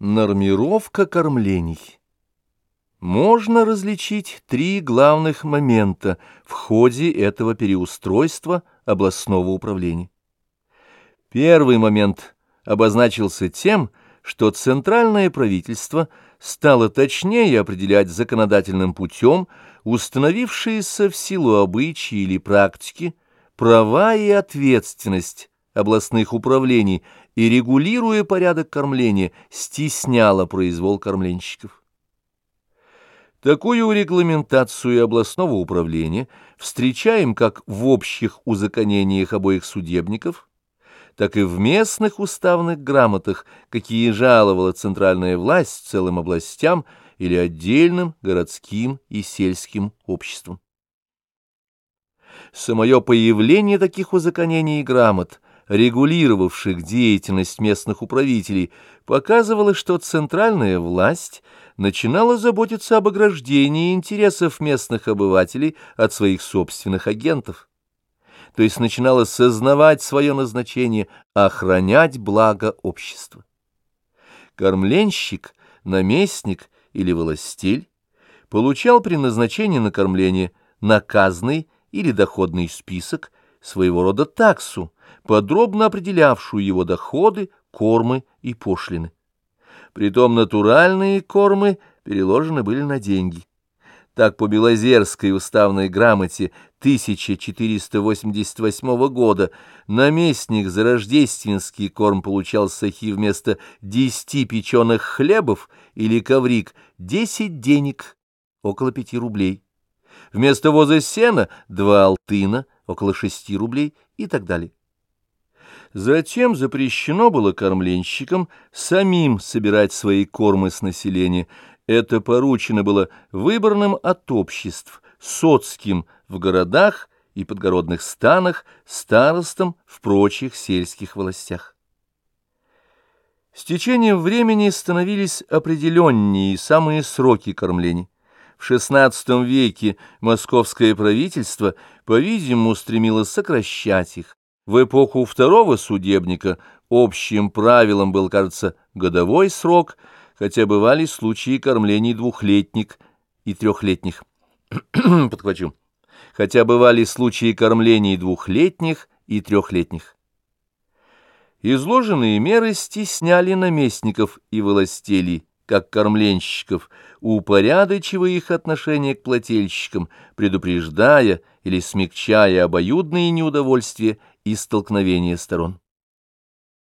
Нормировка кормлений. Можно различить три главных момента в ходе этого переустройства областного управления. Первый момент обозначился тем, что центральное правительство стало точнее определять законодательным путем установившиеся в силу обычаи или практики права и ответственность областных управлений и, регулируя порядок кормления, стесняла произвол кормленщиков. Такую регламентацию областного управления встречаем как в общих узаконениях обоих судебников, так и в местных уставных грамотах, какие жаловала центральная власть целым областям или отдельным городским и сельским обществам. Самое появление таких узаконений и грамот – регулировавших деятельность местных управителей, показывало, что центральная власть начинала заботиться об ограждении интересов местных обывателей от своих собственных агентов. То есть начинала сознавать свое назначение охранять благо общества. Кормленщик, наместник или властель получал при назначении на кормление наказный или доходный список, своего рода таксу, подробно определявшую его доходы, кормы и пошлины. Притом натуральные кормы переложены были на деньги. Так по Белозерской уставной грамоте 1488 года наместник за рождественский корм получал сахи вместо десяти печеных хлебов или коврик десять денег, около пяти рублей. Вместо воза сена два алтына, около шести рублей и так далее. Затем запрещено было кормленщикам самим собирать свои кормы с населения. Это поручено было выборным от обществ, соцким в городах и подгородных станах, старостам в прочих сельских властях. С течением времени становились определеннее самые сроки кормлений. В XVI веке московское правительство, по-видимому, стремилось сокращать их. В эпоху второго судебника общим правилом был, кажется, годовой срок, хотя бывали случаи кормлений двухлетних и трехлетних. Подхвачу. Хотя бывали случаи кормлений двухлетних и трехлетних. Изложенные меры стесняли наместников и властелей, как кормленщиков, упорядочивая их отношение к плательщикам, предупреждая или смягчая обоюдные неудовольствия и столкновения сторон.